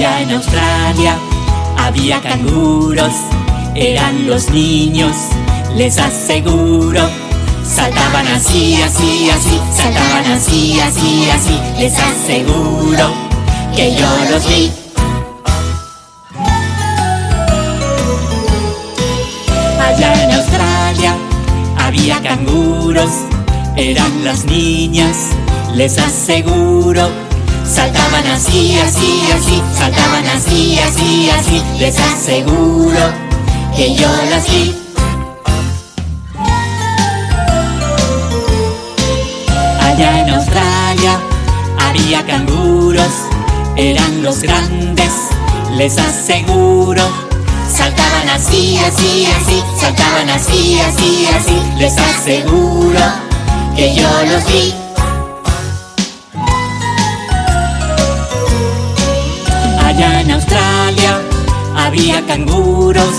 Allá en Australia había canguros, eran los niños, les aseguro. Saltaban así, así, así, saltaban así, así, así, les aseguro que yo los vi. Allá en Australia había canguros, eran las niñas, les aseguro. Saltaban así, así, así, saltaban así, así, así, les aseguro que yo las vi. Allá en Australia había canguros, eran los grandes, les aseguro. Saltaban así, así, así, saltaban así, así, así, les aseguro que yo los vi. Allá en Australia había canguros,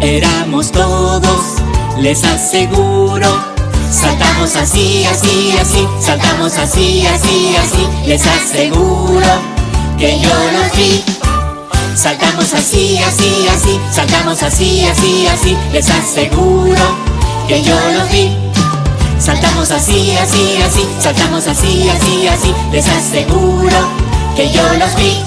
éramos todos, les aseguro. Saltamos así, así, así, saltamos así, así, así, les aseguro que yo los vi. Saltamos así, así, así, saltamos así, así, así, les aseguro que yo los vi. Saltamos así, así, así, saltamos así, así, así, les aseguro que yo los vi.